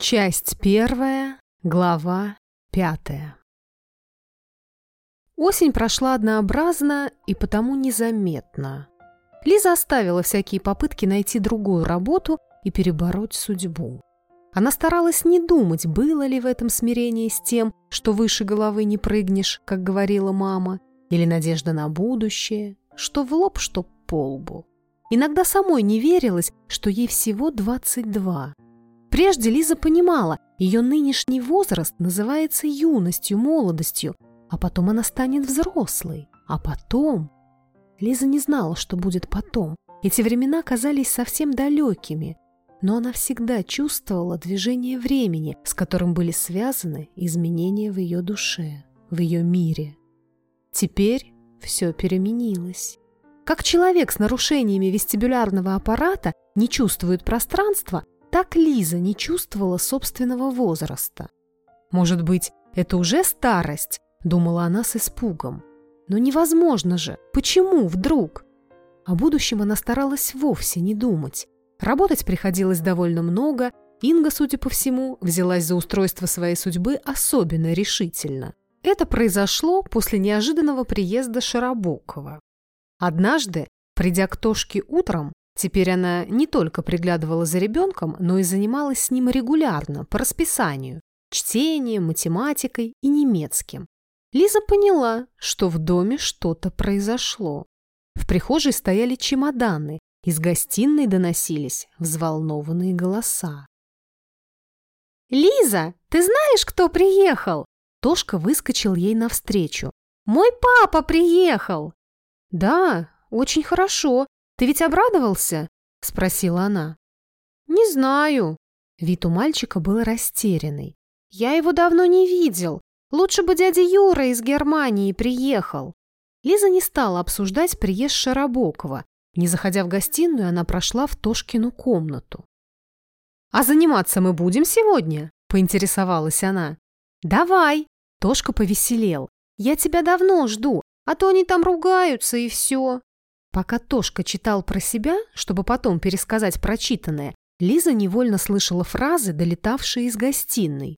Часть первая, глава пятая. Осень прошла однообразно и потому незаметно. Лиза оставила всякие попытки найти другую работу и перебороть судьбу. Она старалась не думать, было ли в этом смирении с тем, что выше головы не прыгнешь, как говорила мама, или надежда на будущее, что в лоб, что по лбу. Иногда самой не верилось, что ей всего 22. Прежде Лиза понимала, ее нынешний возраст называется юностью, молодостью, а потом она станет взрослой. А потом... Лиза не знала, что будет потом. Эти времена казались совсем далекими, но она всегда чувствовала движение времени, с которым были связаны изменения в ее душе, в ее мире. Теперь все переменилось. Как человек с нарушениями вестибулярного аппарата не чувствует пространства, так Лиза не чувствовала собственного возраста. «Может быть, это уже старость?» – думала она с испугом. «Но невозможно же! Почему вдруг?» О будущем она старалась вовсе не думать. Работать приходилось довольно много, Инга, судя по всему, взялась за устройство своей судьбы особенно решительно. Это произошло после неожиданного приезда Широбокова. Однажды, придя к Тошке утром, Теперь она не только приглядывала за ребенком, но и занималась с ним регулярно, по расписанию, чтением, математикой и немецким. Лиза поняла, что в доме что-то произошло. В прихожей стояли чемоданы, из гостиной доносились взволнованные голоса. «Лиза, ты знаешь, кто приехал?» Тошка выскочил ей навстречу. «Мой папа приехал!» «Да, очень хорошо. Ты ведь обрадовался?» – спросила она. «Не знаю». Вид у мальчика был растерянный. «Я его давно не видел. Лучше бы дядя Юра из Германии приехал». Лиза не стала обсуждать приезд Шаробокова. Не заходя в гостиную, она прошла в Тошкину комнату. «А заниматься мы будем сегодня?» – поинтересовалась она. «Давай!» – Тошка повеселел. «Я тебя давно жду, а то они там ругаются и все». Пока Тошка читал про себя, чтобы потом пересказать прочитанное, Лиза невольно слышала фразы, долетавшие из гостиной.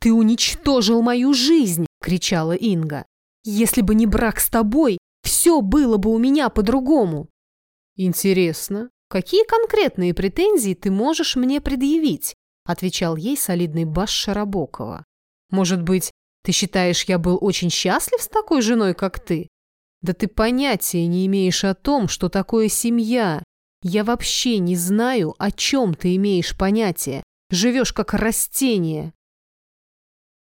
«Ты уничтожил мою жизнь!» – кричала Инга. «Если бы не брак с тобой, все было бы у меня по-другому!» «Интересно, какие конкретные претензии ты можешь мне предъявить?» – отвечал ей солидный баш Шарабокова. «Может быть, ты считаешь, я был очень счастлив с такой женой, как ты? Да ты понятия не имеешь о том, что такое семья. Я вообще не знаю, о чем ты имеешь понятие. Живешь как растение.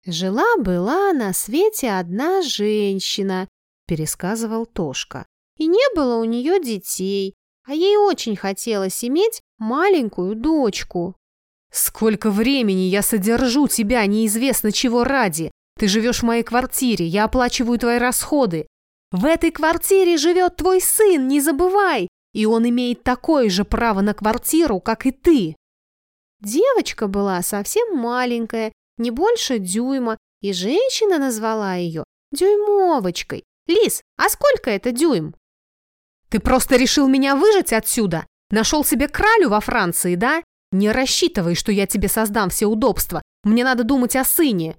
«Жила-была на свете одна женщина», – пересказывал Тошка. «И не было у нее детей, а ей очень хотелось иметь маленькую дочку». «Сколько времени я содержу тебя, неизвестно чего ради. Ты живешь в моей квартире, я оплачиваю твои расходы. В этой квартире живет твой сын, не забывай, и он имеет такое же право на квартиру, как и ты. Девочка была совсем маленькая, не больше дюйма, и женщина назвала ее дюймовочкой. Лис, а сколько это дюйм? Ты просто решил меня выжить отсюда? Нашел себе кралю во Франции, да? Не рассчитывай, что я тебе создам все удобства. Мне надо думать о сыне.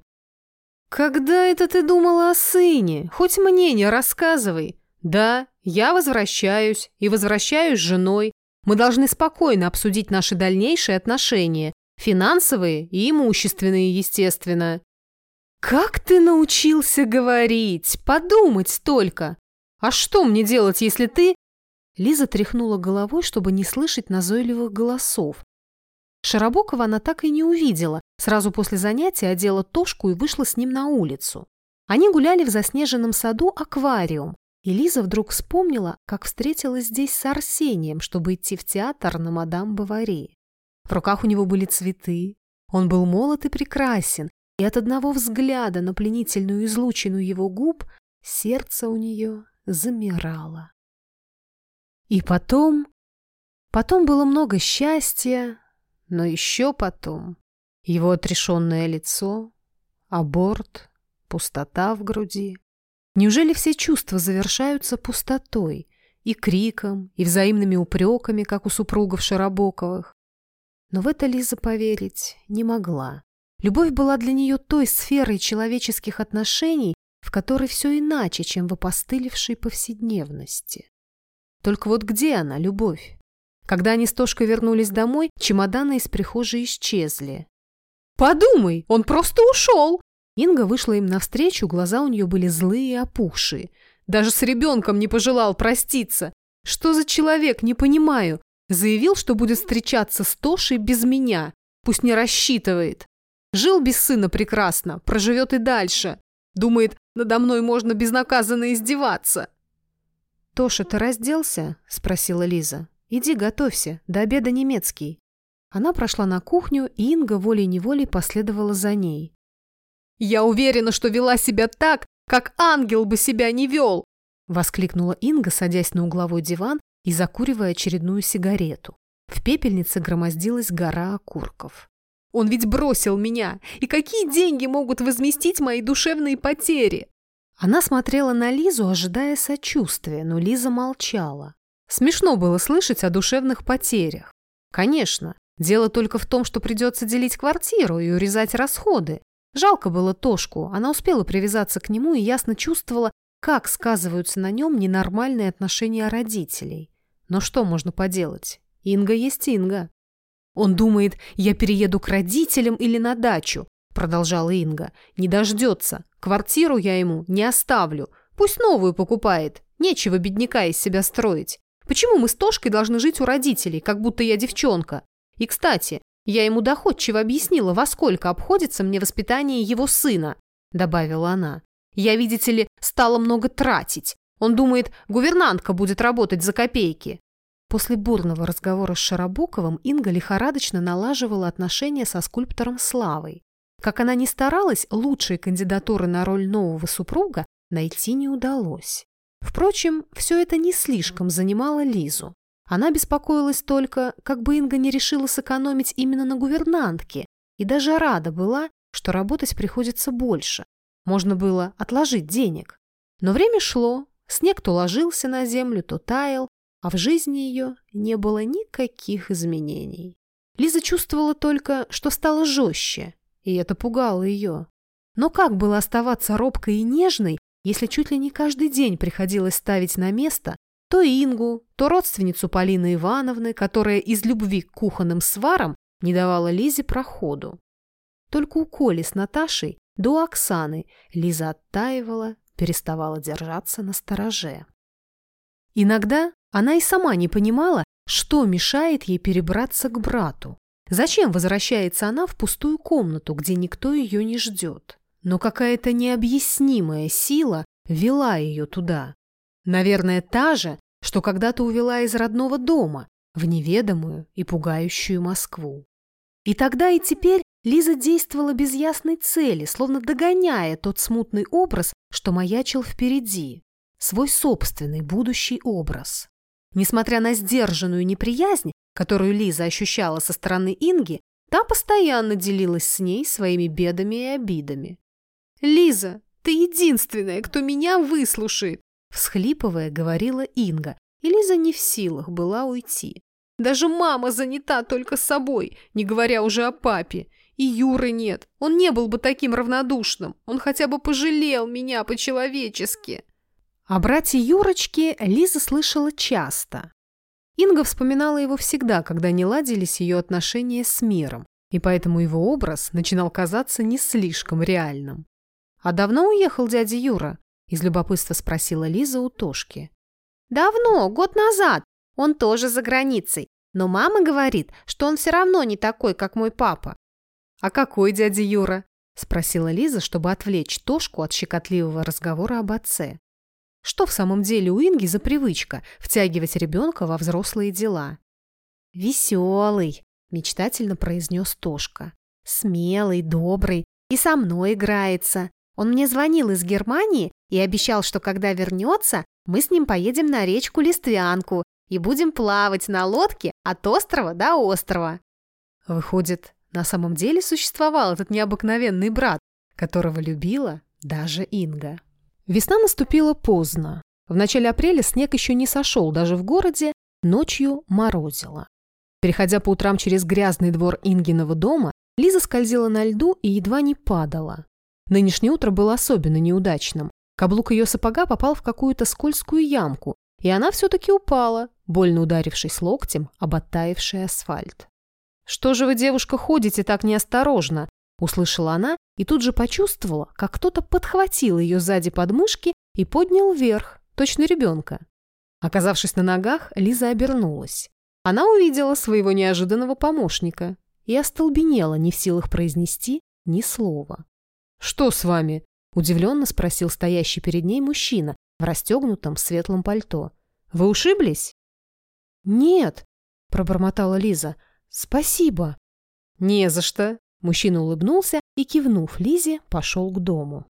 «Когда это ты думала о сыне? Хоть мне не рассказывай. Да, я возвращаюсь, и возвращаюсь с женой. Мы должны спокойно обсудить наши дальнейшие отношения, финансовые и имущественные, естественно». «Как ты научился говорить? Подумать только! А что мне делать, если ты...» Лиза тряхнула головой, чтобы не слышать назойливых голосов. Широбокова она так и не увидела, сразу после занятия одела Тошку и вышла с ним на улицу. Они гуляли в заснеженном саду аквариум, и Лиза вдруг вспомнила, как встретилась здесь с Арсением, чтобы идти в театр на мадам Бавари. В руках у него были цветы, он был молод и прекрасен, и от одного взгляда на пленительную излучину его губ сердце у нее замирало. И потом... Потом было много счастья, но еще потом его отрешенное лицо, аборт, пустота в груди. Неужели все чувства завершаются пустотой и криком, и взаимными упреками, как у супругов Широбоковых? Но в это Лиза поверить не могла. Любовь была для нее той сферой человеческих отношений, в которой все иначе, чем в опостылевшей повседневности. Только вот где она, любовь? Когда они с Тошкой вернулись домой, чемоданы из прихожей исчезли. «Подумай, он просто ушел!» Инга вышла им навстречу, глаза у нее были злые и опухшие. Даже с ребенком не пожелал проститься. Что за человек, не понимаю. Заявил, что будет встречаться с Тошей без меня. Пусть не рассчитывает. Жил без сына прекрасно, проживет и дальше. Думает, надо мной можно безнаказанно издеваться. «Тоша, ты разделся?» – спросила Лиза. «Иди готовься, до обеда немецкий». Она прошла на кухню, и Инга волей-неволей последовала за ней. «Я уверена, что вела себя так, как ангел бы себя не вел!» – воскликнула Инга, садясь на угловой диван и закуривая очередную сигарету. В пепельнице громоздилась гора окурков. «Он ведь бросил меня! И какие деньги могут возместить мои душевные потери?» Она смотрела на Лизу, ожидая сочувствия, но Лиза молчала. Смешно было слышать о душевных потерях. Конечно, дело только в том, что придется делить квартиру и урезать расходы. Жалко было Тошку, она успела привязаться к нему и ясно чувствовала, как сказываются на нем ненормальные отношения родителей. Но что можно поделать? Инга есть Инга. Он думает, я перееду к родителям или на дачу, продолжала Инга. Не дождется. Квартиру я ему не оставлю. Пусть новую покупает. Нечего бедняка из себя строить. Почему мы с Тошкой должны жить у родителей, как будто я девчонка? И, кстати, я ему доходчиво объяснила, во сколько обходится мне воспитание его сына, добавила она. Я, видите ли, стала много тратить. Он думает, гувернантка будет работать за копейки. После бурного разговора с Шарабуковым Инга лихорадочно налаживала отношения со скульптором Славой. Как она ни старалась, лучшей кандидатуры на роль нового супруга найти не удалось. Впрочем, все это не слишком занимало Лизу. Она беспокоилась только, как бы Инга не решила сэкономить именно на гувернантке, и даже рада была, что работать приходится больше. Можно было отложить денег. Но время шло, снег то ложился на землю, то таял, а в жизни ее не было никаких изменений. Лиза чувствовала только, что стала жестче, и это пугало ее. Но как было оставаться робкой и нежной, если чуть ли не каждый день приходилось ставить на место то Ингу, то родственницу Полины Ивановны, которая из любви к кухонным сварам не давала Лизе проходу. Только у Коли с Наташей до Оксаны Лиза оттаивала, переставала держаться на стороже. Иногда она и сама не понимала, что мешает ей перебраться к брату. Зачем возвращается она в пустую комнату, где никто ее не ждет? Но какая-то необъяснимая сила вела ее туда. Наверное, та же, что когда-то увела из родного дома в неведомую и пугающую Москву. И тогда и теперь Лиза действовала без ясной цели, словно догоняя тот смутный образ, что маячил впереди, свой собственный будущий образ. Несмотря на сдержанную неприязнь, которую Лиза ощущала со стороны Инги, та постоянно делилась с ней своими бедами и обидами. «Лиза, ты единственная, кто меня выслушает!» Всхлипывая, говорила Инга, и Лиза не в силах была уйти. «Даже мама занята только собой, не говоря уже о папе. И Юры нет, он не был бы таким равнодушным, он хотя бы пожалел меня по-человечески». О брате Юрочке Лиза слышала часто. Инга вспоминала его всегда, когда не ладились ее отношения с миром, и поэтому его образ начинал казаться не слишком реальным. «А давно уехал дядя Юра?» – из любопытства спросила Лиза у Тошки. «Давно, год назад. Он тоже за границей. Но мама говорит, что он все равно не такой, как мой папа». «А какой дядя Юра?» – спросила Лиза, чтобы отвлечь Тошку от щекотливого разговора об отце. Что в самом деле у Инги за привычка втягивать ребенка во взрослые дела? «Веселый», – мечтательно произнес Тошка. «Смелый, добрый и со мной играется. Он мне звонил из Германии и обещал, что когда вернется, мы с ним поедем на речку Листвянку и будем плавать на лодке от острова до острова». Выходит, на самом деле существовал этот необыкновенный брат, которого любила даже Инга. Весна наступила поздно. В начале апреля снег еще не сошел даже в городе, ночью морозило. Переходя по утрам через грязный двор Ингиного дома, Лиза скользила на льду и едва не падала. Нынешнее утро было особенно неудачным. Каблук ее сапога попал в какую-то скользкую ямку, и она все-таки упала, больно ударившись локтем об оттаивший асфальт. «Что же вы, девушка, ходите так неосторожно?» Услышала она и тут же почувствовала, как кто-то подхватил ее сзади подмышки и поднял вверх, точно ребенка. Оказавшись на ногах, Лиза обернулась. Она увидела своего неожиданного помощника и остолбенела, не в силах произнести ни слова. «Что с вами?» – удивленно спросил стоящий перед ней мужчина в расстегнутом светлом пальто. «Вы ушиблись?» «Нет», – пробормотала Лиза. «Спасибо». «Не за что», – мужчина улыбнулся и, кивнув Лизе, пошел к дому.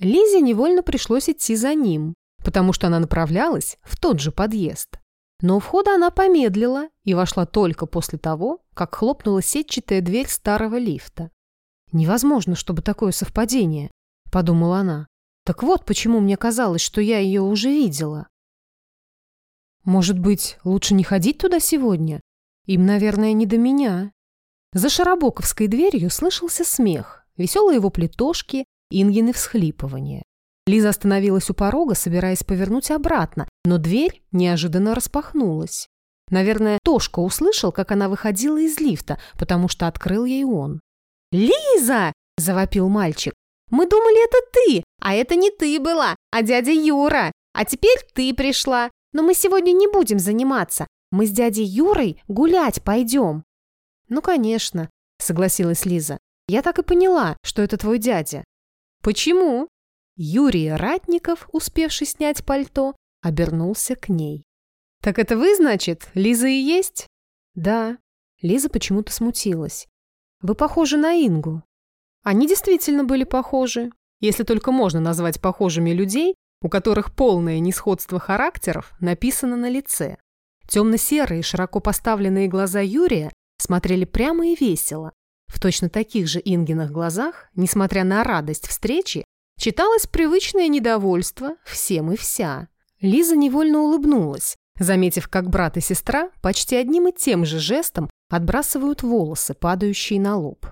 Лизе невольно пришлось идти за ним, потому что она направлялась в тот же подъезд. Но у входа она помедлила и вошла только после того, как хлопнула сетчатая дверь старого лифта. «Невозможно, чтобы такое совпадение», — подумала она. «Так вот, почему мне казалось, что я ее уже видела». «Может быть, лучше не ходить туда сегодня? Им, наверное, не до меня». За шарабоковской дверью слышался смех, веселые его плитошки, Ингины всхлипывания. Лиза остановилась у порога, собираясь повернуть обратно, но дверь неожиданно распахнулась. Наверное, Тошка услышал, как она выходила из лифта, потому что открыл ей он. «Лиза!» – завопил мальчик. «Мы думали, это ты, а это не ты была, а дядя Юра. А теперь ты пришла. Но мы сегодня не будем заниматься. Мы с дядей Юрой гулять пойдем». «Ну, конечно», – согласилась Лиза. «Я так и поняла, что это твой дядя». «Почему?» Юрий Ратников, успевший снять пальто, обернулся к ней. «Так это вы, значит, Лиза и есть?» «Да». Лиза почему-то смутилась. «Вы похожи на Ингу». Они действительно были похожи, если только можно назвать похожими людей, у которых полное несходство характеров написано на лице. Темно-серые, широко поставленные глаза Юрия смотрели прямо и весело. В точно таких же Ингиных глазах, несмотря на радость встречи, читалось привычное недовольство всем и вся. Лиза невольно улыбнулась, заметив, как брат и сестра почти одним и тем же жестом отбрасывают волосы, падающие на лоб.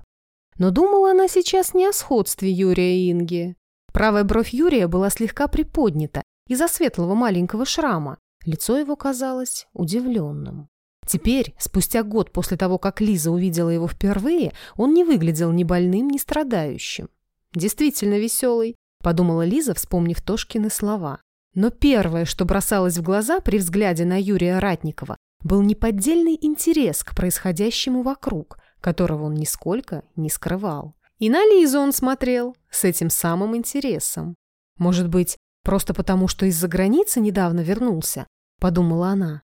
Но думала она сейчас не о сходстве Юрия и Инги. Правая бровь Юрия была слегка приподнята из-за светлого маленького шрама. Лицо его казалось удивленным. Теперь, спустя год после того, как Лиза увидела его впервые, он не выглядел ни больным, ни страдающим. Действительно веселый, подумала Лиза, вспомнив Тошкины слова. Но первое, что бросалось в глаза при взгляде на Юрия Ратникова, был неподдельный интерес к происходящему вокруг, которого он нисколько не скрывал. И на Лизу он смотрел с этим самым интересом. Может быть, просто потому, что из-за границы недавно вернулся, подумала она.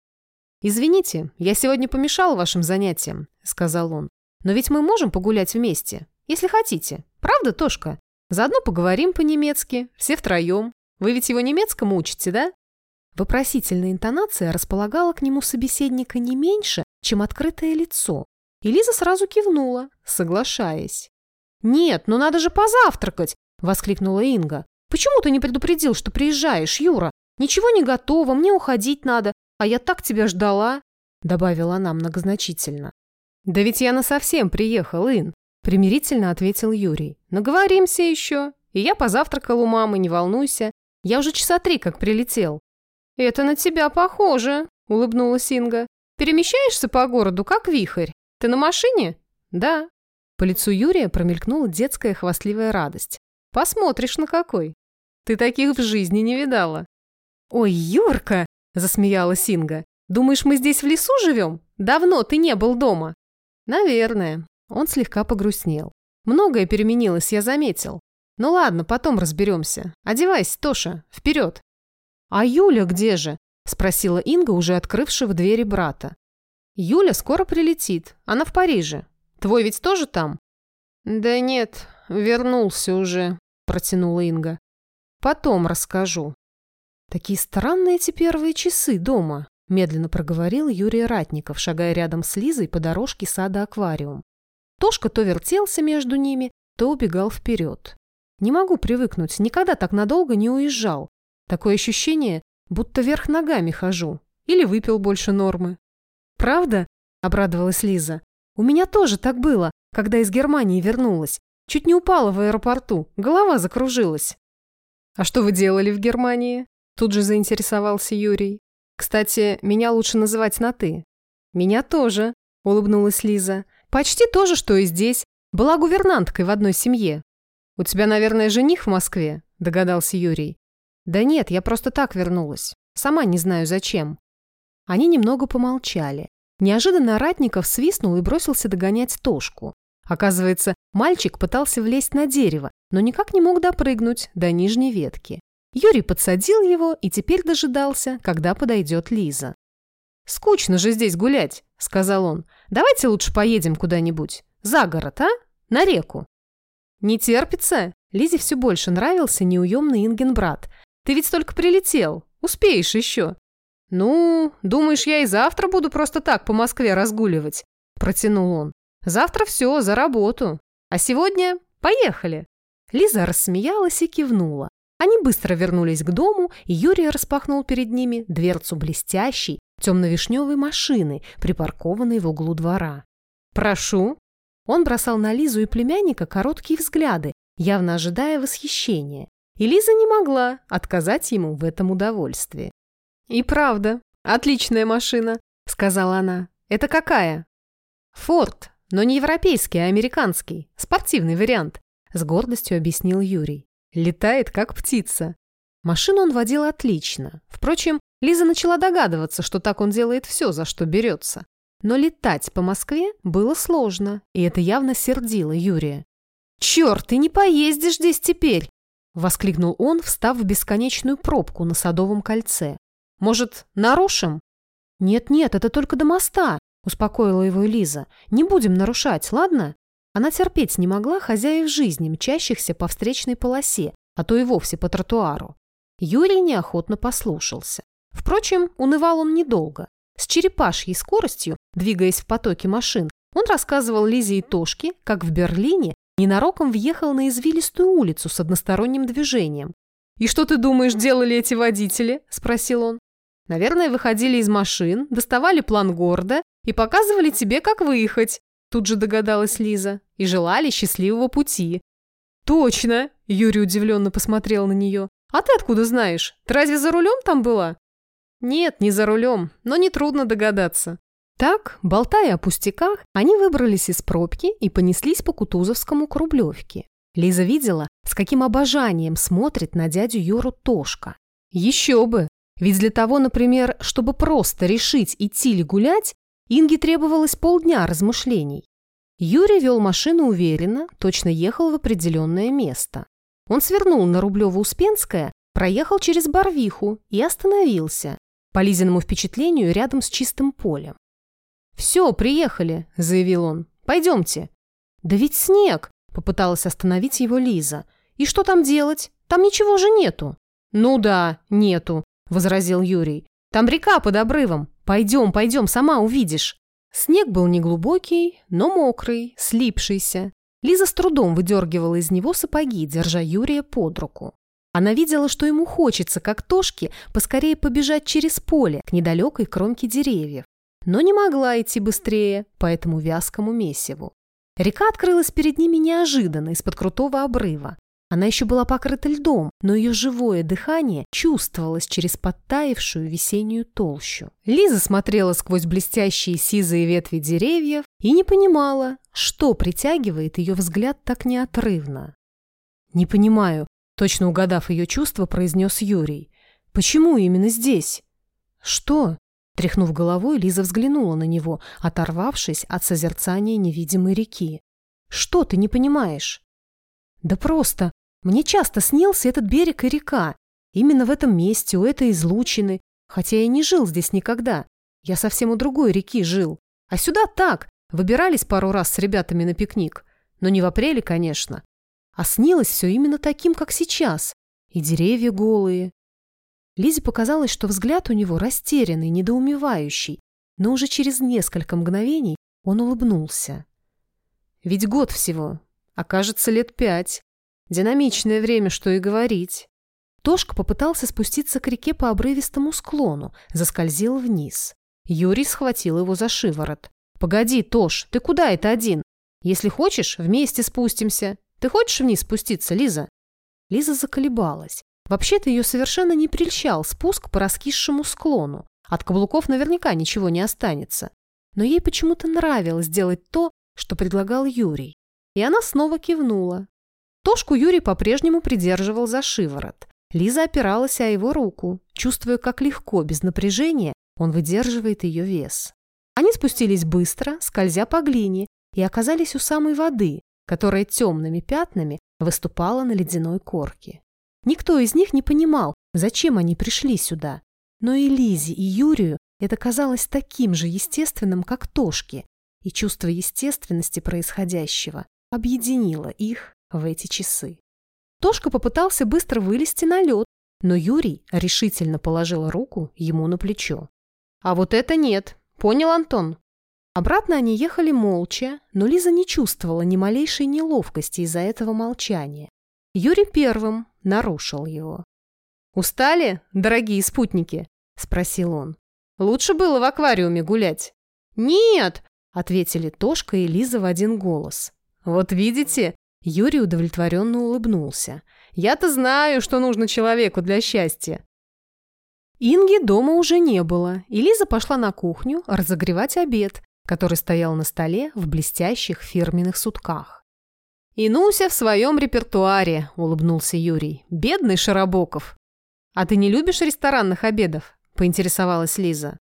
«Извините, я сегодня помешал вашим занятиям», — сказал он. «Но ведь мы можем погулять вместе, если хотите. Правда, Тошка? Заодно поговорим по-немецки, все втроем. Вы ведь его немецкому учите, да?» Вопросительная интонация располагала к нему собеседника не меньше, чем открытое лицо. И Лиза сразу кивнула, соглашаясь. «Нет, ну надо же позавтракать!» — воскликнула Инга. «Почему ты не предупредил, что приезжаешь, Юра? Ничего не готово, мне уходить надо, а я так тебя ждала!» — добавила она многозначительно. «Да ведь я насовсем приехал, Ин!» — примирительно ответил Юрий. «Наговоримся еще, и я позавтракал у мамы, не волнуйся. Я уже часа три как прилетел». «Это на тебя похоже», — улыбнулась Инга. «Перемещаешься по городу, как вихрь. Ты на машине?» «Да». По лицу Юрия промелькнула детская хвастливая радость. «Посмотришь, на какой. Ты таких в жизни не видала». «Ой, Юрка!» — засмеялась Инга. «Думаешь, мы здесь в лесу живем? Давно ты не был дома». «Наверное». Он слегка погрустнел. «Многое переменилось, я заметил. Ну ладно, потом разберемся. Одевайся, Тоша, вперед!» «А Юля где же?» – спросила Инга, уже открывшего двери брата. «Юля скоро прилетит. Она в Париже. Твой ведь тоже там?» «Да нет, вернулся уже», – протянула Инга. «Потом расскажу». «Такие странные эти первые часы дома», – медленно проговорил Юрий Ратников, шагая рядом с Лизой по дорожке сада-аквариум. Тошка то вертелся между ними, то убегал вперед. «Не могу привыкнуть, никогда так надолго не уезжал. Такое ощущение, будто вверх ногами хожу. Или выпил больше нормы. Правда? – обрадовалась Лиза. «У меня тоже так было, когда из Германии вернулась. Чуть не упала в аэропорту, голова закружилась». «А что вы делали в Германии?» Тут же заинтересовался Юрий. «Кстати, меня лучше называть на «ты». «Меня тоже», – улыбнулась Лиза. «Почти то же, что и здесь. Была гувернанткой в одной семье». «У тебя, наверное, жених в Москве?» – догадался Юрий. «Да нет, я просто так вернулась. Сама не знаю, зачем». Они немного помолчали. Неожиданно Ратников свистнул и бросился догонять Тошку. Оказывается, мальчик пытался влезть на дерево, но никак не мог допрыгнуть до нижней ветки. Юрий подсадил его и теперь дожидался, когда подойдет Лиза. «Скучно же здесь гулять», — сказал он. «Давайте лучше поедем куда-нибудь. За город, а? На реку». «Не терпится?» Лизе все больше нравился неуемный Ингенбрат. «Ты ведь только прилетел. Успеешь еще». «Ну, думаешь, я и завтра буду просто так по Москве разгуливать?» Протянул он. «Завтра все, за работу. А сегодня поехали». Лиза рассмеялась и кивнула. Они быстро вернулись к дому, и Юрий распахнул перед ними дверцу блестящей, темно-вишневой машины, припаркованной в углу двора. «Прошу». Он бросал на Лизу и племянника короткие взгляды, явно ожидая восхищения. И Лиза не могла отказать ему в этом удовольствии. «И правда, отличная машина», — сказала она. «Это какая?» «Форд, но не европейский, а американский. Спортивный вариант», — с гордостью объяснил Юрий. «Летает, как птица». Машину он водил отлично. Впрочем, Лиза начала догадываться, что так он делает все, за что берется. Но летать по Москве было сложно, и это явно сердило Юрия. «Черт, ты не поездишь здесь теперь!» — воскликнул он, встав в бесконечную пробку на Садовом кольце. «Может, нарушим?» «Нет-нет, это только до моста», — успокоила его Лиза. «Не будем нарушать, ладно?» Она терпеть не могла хозяев жизни, мчащихся по встречной полосе, а то и вовсе по тротуару. Юрий неохотно послушался. Впрочем, унывал он недолго. С черепашьей скоростью, двигаясь в потоке машин, он рассказывал Лизе и Тошке, как в Берлине ненароком въехал на извилистую улицу с односторонним движением. «И что ты думаешь, делали эти водители?» – спросил он. «Наверное, выходили из машин, доставали план города и показывали тебе, как выехать», – тут же догадалась Лиза, – «и желали счастливого пути». «Точно!» – Юрий удивленно посмотрел на нее. «А ты откуда знаешь? Ты разве за рулем там была?» Нет, не за рулем, но нетрудно догадаться. Так, болтая о пустяках, они выбрались из пробки и понеслись по Кутузовскому к Рублевке. Лиза видела, с каким обожанием смотрит на дядю Юру Тошка. Еще бы! Ведь для того, например, чтобы просто решить, идти ли гулять, Инге требовалось полдня размышлений. Юрий вел машину уверенно, точно ехал в определенное место. Он свернул на Рублево-Успенское, проехал через Барвиху и остановился, по Лизиному впечатлению, рядом с чистым полем. «Все, приехали», — заявил он. «Пойдемте». «Да ведь снег!» — попыталась остановить его Лиза. «И что там делать? Там ничего же нету». «Ну да, нету», — возразил Юрий. «Там река под обрывом. Пойдем, пойдем, сама увидишь». Снег был неглубокий, но мокрый, слипшийся. Лиза с трудом выдергивала из него сапоги, держа Юрия под руку. Она видела, что ему хочется, как Тошке, поскорее побежать через поле к недалекой кромке деревьев, но не могла идти быстрее по этому вязкому месиву. Река открылась перед ними неожиданно из-под крутого обрыва. Она еще была покрыта льдом, но ее живое дыхание чувствовалось через подтаявшую весеннюю толщу. Лиза смотрела сквозь блестящие сизые ветви деревьев и не понимала, что притягивает ее взгляд так неотрывно. «Не понимаю, Точно угадав ее чувства, произнес Юрий. «Почему именно здесь?» «Что?» Тряхнув головой, Лиза взглянула на него, оторвавшись от созерцания невидимой реки. «Что ты не понимаешь?» «Да просто. Мне часто снился этот берег и река. Именно в этом месте, у этой излучины. Хотя я не жил здесь никогда. Я совсем у другой реки жил. А сюда так. Выбирались пару раз с ребятами на пикник. Но не в апреле, конечно. А снилось все именно таким, как сейчас. И деревья голые. Лизе показалось, что взгляд у него растерянный, недоумевающий, но уже через несколько мгновений он улыбнулся. Ведь год всего, а кажется лет пять. Динамичное время, что и говорить. Тошка попытался спуститься к реке по обрывистому склону, заскользил вниз. Юрий схватил его за шиворот. «Погоди, Тош, ты куда это один? Если хочешь, вместе спустимся. Ты хочешь вниз спуститься, Лиза?» Лиза заколебалась. Вообще-то ее совершенно не прельщал спуск по раскисшему склону. От каблуков наверняка ничего не останется. Но ей почему-то нравилось делать то, что предлагал Юрий. И она снова кивнула. Тошку Юрий по-прежнему придерживал за шиворот. Лиза опиралась о его руку, чувствуя, как легко, без напряжения, он выдерживает ее вес. Они спустились быстро, скользя по глине, и оказались у самой воды, которая темными пятнами выступала на ледяной корке. Никто из них не понимал, зачем они пришли сюда. Но и Лизе, и Юрию это казалось таким же естественным, как Тошке, и чувство естественности происходящего объединило их в эти часы. Тошка попытался быстро вылезти на лед, но Юрий решительно положил руку ему на плечо. «А вот это нет! Понял, Антон?» Обратно они ехали молча, но Лиза не чувствовала ни малейшей неловкости из-за этого молчания. Юрий первым нарушил его. «Устали, дорогие спутники?» – спросил он. «Лучше было в аквариуме гулять». «Нет!» – ответили Тошка и Лиза в один голос. «Вот видите?» – Юрий удовлетворенно улыбнулся. «Я-то знаю, что нужно человеку для счастья». Инги дома уже не было, и Лиза пошла на кухню разогревать обед, который стоял на столе в блестящих фирменных сутках. «Инуся в своем репертуаре», – улыбнулся Юрий. «Бедный Широбоков». «А ты не любишь ресторанных обедов?» – поинтересовалась Лиза.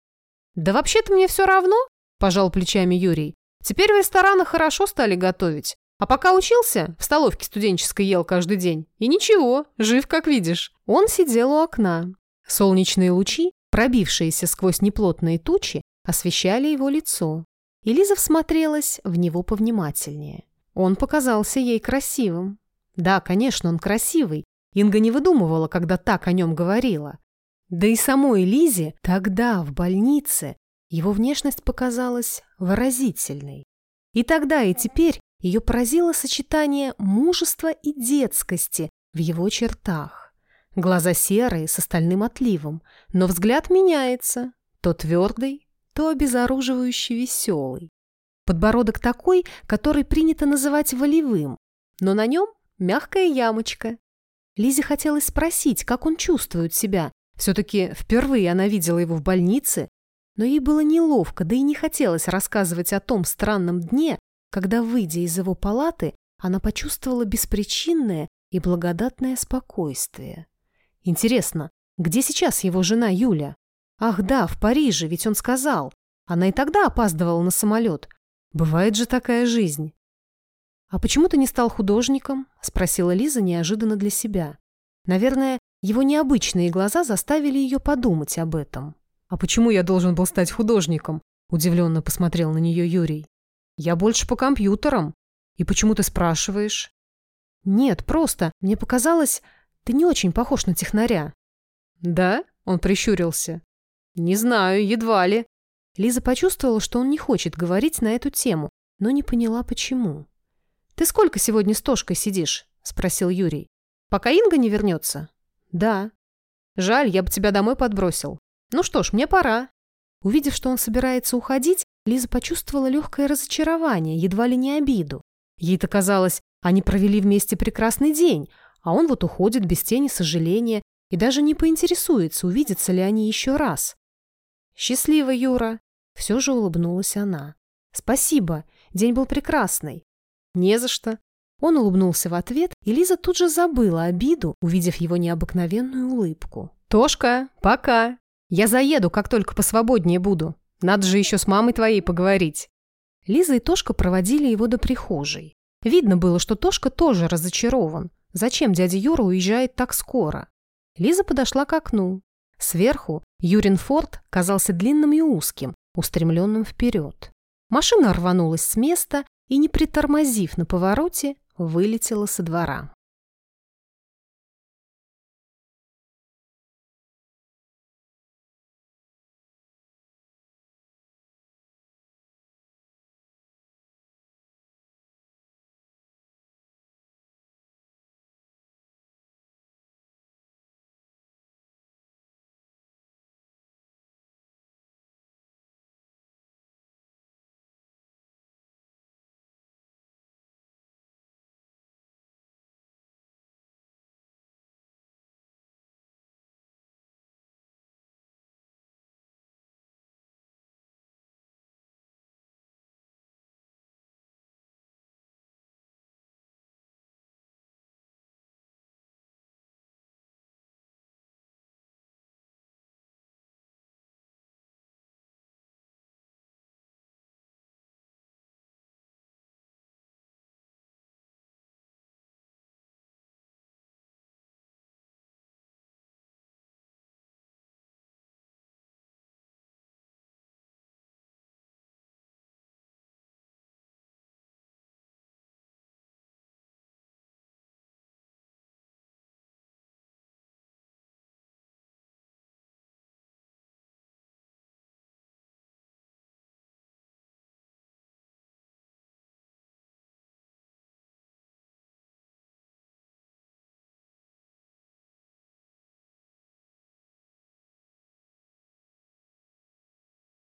«Да вообще-то мне все равно», – пожал плечами Юрий. «Теперь в ресторанах хорошо стали готовить. А пока учился, в столовке студенческой ел каждый день. И ничего, жив как видишь». Он сидел у окна. Солнечные лучи, пробившиеся сквозь неплотные тучи, освещали его лицо и Лиза всмотрелась в него повнимательнее. Он показался ей красивым. Да, конечно, он красивый. Инга не выдумывала, когда так о нем говорила. Да и самой Лизе тогда, в больнице, его внешность показалась выразительной. И тогда, и теперь ее поразило сочетание мужества и детскости в его чертах. Глаза серые, с остальным отливом, но взгляд меняется, то твердый, то обезоруживающе веселый. Подбородок такой, который принято называть волевым, но на нем мягкая ямочка. Лизе хотелось спросить, как он чувствует себя. Все-таки впервые она видела его в больнице, но ей было неловко, да и не хотелось рассказывать о том странном дне, когда, выйдя из его палаты, она почувствовала беспричинное и благодатное спокойствие. Интересно, где сейчас его жена Юля? Ах да, в Париже, ведь он сказал. Она и тогда опаздывала на самолет. Бывает же такая жизнь. «А почему ты не стал художником?» – спросила Лиза неожиданно для себя. Наверное, его необычные глаза заставили ее подумать об этом. «А почему я должен был стать художником?» – удивленно посмотрел на нее Юрий. «Я больше по компьютерам. И почему ты спрашиваешь?» «Нет, просто. Мне показалось, ты не очень похож на технаря». «Да?» – он прищурился. «Не знаю, едва ли». Лиза почувствовала, что он не хочет говорить на эту тему, но не поняла, почему. «Ты сколько сегодня с Тошкой сидишь?» – спросил Юрий. «Пока Инга не вернется?» «Да». «Жаль, я бы тебя домой подбросил. Ну что ж, мне пора». Увидев, что он собирается уходить, Лиза почувствовала легкое разочарование, едва ли не обиду. Ей-то казалось, они провели вместе прекрасный день, а он вот уходит без тени сожаления и даже не поинтересуется, увидятся ли они еще раз. «Счастливо, Юра!» Все же улыбнулась она. «Спасибо, день был прекрасный». «Не за что». Он улыбнулся в ответ, и Лиза тут же забыла обиду, увидев его необыкновенную улыбку. «Тошка, пока! Я заеду, как только посвободнее буду. Надо же еще с мамой твоей поговорить». Лиза и Тошка проводили его до прихожей. Видно было, что Тошка тоже разочарован. Зачем дядя Юра уезжает так скоро? Лиза подошла к окну. Сверху Юрин форт казался длинным и узким, устремленным вперед. Машина рванулась с места и, не притормозив на повороте, вылетела со двора.